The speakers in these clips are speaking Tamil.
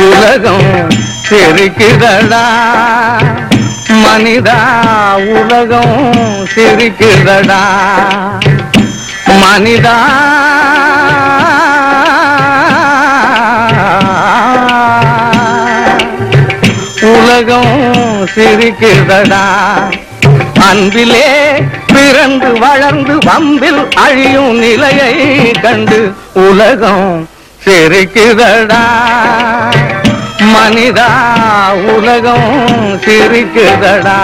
உலகம் சிரிக்குதடா மனிதா உலகம் சிரிக்குதடா மனிதா உலகம் சிரிக்குதடா அன்பிலே பிறந்து வளர்ந்து வம்பில் அழியும் நிலையை கண்டு உலகம் சிரிக்குதடா. மனிதா உலகம் சிரிக்குதடா.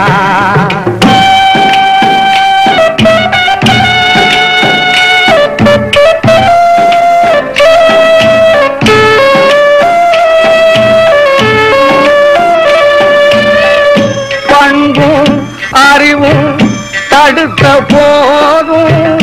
பண்பும் அறிவும் தடுத்த போதும்.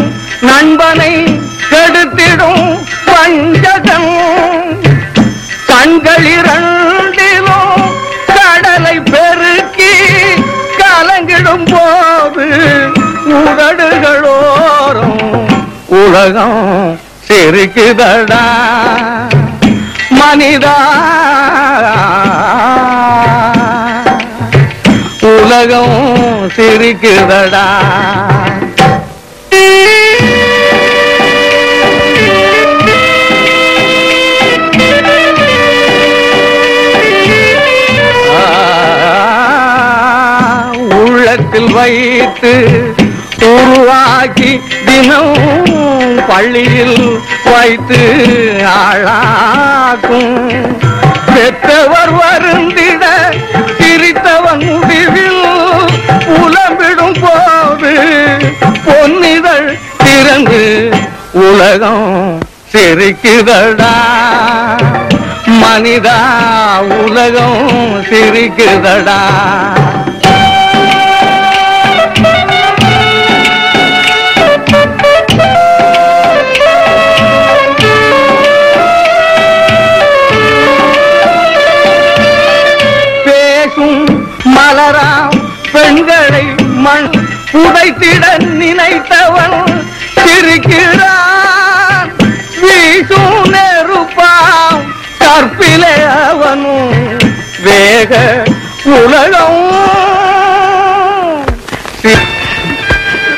உலகம் சிரிக்குதடா. மனிதா. உலகம் சிரிக்குதடா. உள்ளத்தில் வைத்து உருவாக்கி தினம் பள்ளியில் வைத்து ஆளாக்கும். பெற்றவர் வருந்திட சிரித்தவன் முடிவில் புலம்பிடும் போது பொன்னிதழ் திறந்து உலகம் சிரிக்குதடா. மனிதா உலகம் சிரிக்குதடா. தராம் பெண்களை மண் புதைத்திட நினைத்தவன் திருக்கிறான் வீசும் நெருப்பாம். கற்பிலே அவனும் வேக உலகம்